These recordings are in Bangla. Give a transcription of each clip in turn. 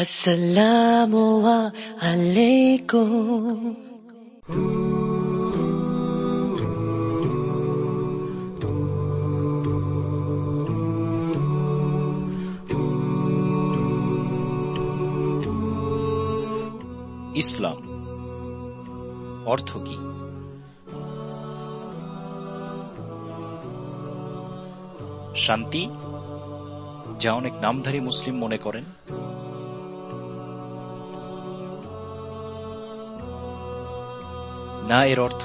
আসসালামু আলাইকুম ইসলাম অর্থ কি? শান্তি? যা অনেক নামধারী মুসলিম মনে করেন। না এর অর্থ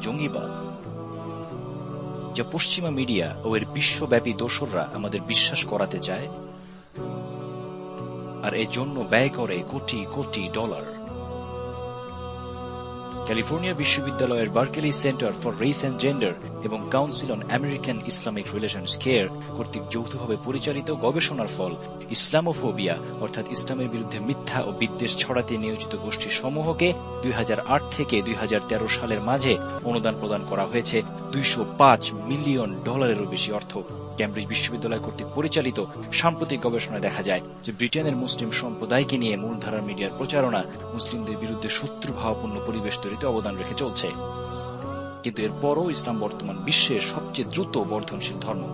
জঙ্গিবাদ যা পশ্চিমা মিডিয়া ও এর বিশ্বব্যাপী দোসররা আমাদের বিশ্বাস করাতে চায়, আর এর জন্য ব্যয় করে কোটি কোটি ডলার। ক্যালিফোর্নিয়া বিশ্ববিদ্যালয়ের Berkeley centre for race and gender এবং council on American Islamic relations CAIR কর্তৃক যৌথভাবে পরিচালিত গবেষণার ফল, ইসলামোফোবিয়া, অর্থাৎ ইসলামের বিরুদ্ধে মিথ্যা ও বিদ্বেষ ছড়াতে নিয়োজিত গোষ্ঠী সমূহকে দুই হাজার আট থেকে দুই হাজার তেরো সালের মাঝে অনুদান প্রদান করা হয়েছে দুইশো পাঁচ মিলিয়ন ডলারেরও বেশি অর্থ। ক্যামব্রিজ বিশ্ববিদ্যালয় কর্তৃক পরিচালিত সাম্প্রতিক গবেষণায় দেখা যায় যে ব্রিটেনের মুসলিম সম্প্রদায়কে নিয়ে মূলধারার মিডিয়ার প্রচারণা মুসলিমদের বিরুদ্ধে শত্রুভাবপূর্ণ পরিবেশ তৈরিতে অবদান রেখে চলছে। কিন্তু এরপরও ইসলাম বর্তমান বিশ্বের সবচেয়ে দ্রুত বর্ধনশীল ধর্ম।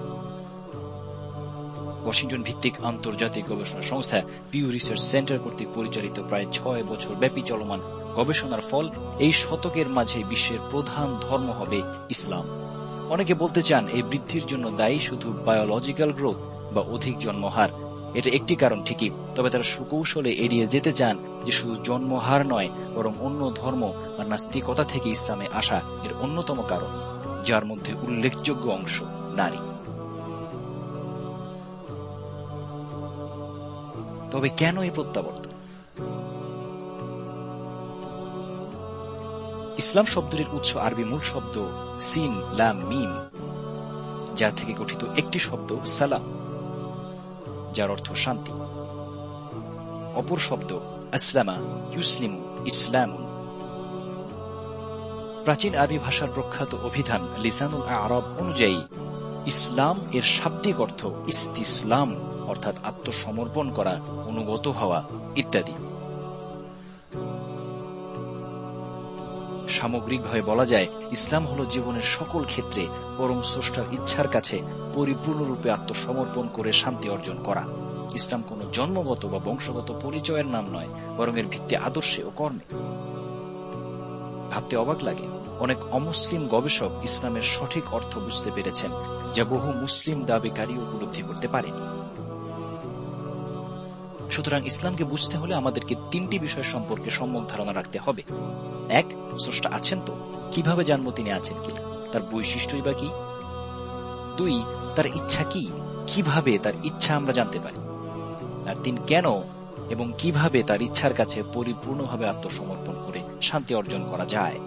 ওয়াশিংটন ভিত্তিক আন্তর্জাতিক গবেষণা সংস্থা পিউ রিসার্চ সেন্টার কর্তৃক পরিচালিত প্রায় ছয় বছর ব্যাপী চলমান গবেষণার ফল এই শতকের মাঝে বিশ্বের প্রধান ধর্ম হবে ইসলাম। অনেকে বলতে চান এই বৃদ্ধির জন্য দায়ী শুধু বায়োলজিক্যাল গ্রোথ বা অধিক জন্মহার। এটা একটি কারণ ঠিকই, তবে তারা সুকৌশলে এড়িয়ে যেতে চান যে শুধু জন্মহার নয়, বরং অন্য ধর্ম বা নাস্তিকতা থেকে ইসলামে আসা এর অন্যতম কারণ, যার মধ্যে উল্লেখযোগ্য অংশ নারী। তবে কেন এই প্রত্যাবর্তন? ইসলাম শব্দটির উৎস আরবি মূল শব্দ সিন, লাম, মিম, যা থেকে গঠিত একটি শব্দ, সালাম, যার অর্থ শান্তি। অপর শব্দ, আসলামা, ইউসলিম ইসলাম প্রাচীন আরবি ভাষার প্রখ্যাত অভিধান লিসানুল আরব অনুযায়ী, ইসলাম এর শাব্দিক অর্থ ইস্তিসলাম, অর্থাৎ আত্মসমর্পণ করা, অনুগত হওয়া, ইত্যাদি। সামগ্রিকভাবে বলা যায়, ইসলাম হল জীবনের সকল ক্ষেত্রে পরম স্রষ্টার ইচ্ছার কাছে পরিপূর্ণরূপে আত্মসমর্পণ করে শান্তি অর্জন করা। ইসলাম কোন জন্মগত বা বংশগত পরিচয়ের নাম নয়, বরং এর ভিত্তি আদর্শে ও কর্মে। ভাবতে অবাক লাগে, অনেক অমুসলিম গবেষক ইসলামের সঠিক অর্থ বুঝতে পেরেছেন, যা বহু মুসলিম দাবিকারী উপলব্ধি করতে পারেনি। সুতরাং ইসলামকে বুঝতে হলে আমাদেরকে তিনটি বিষয় সম্পর্কে সম্যক ধারণা রাখতে হবে। এক, স্রষ্টা আছেন তো। কীভাবে জানব তিনি আছেন কিনা? তার বৈশিষ্ট্যই বা কি? দুই, তার ইচ্ছা কি? কীভাবে তার ইচ্ছা আমরা জানতে পারি? আর তিন, কেন এবং কীভাবে তার ইচ্ছার কাছে পরিপূর্ণভাবে আত্মসমর্পণ করে শান্তি অর্জন করা যায়?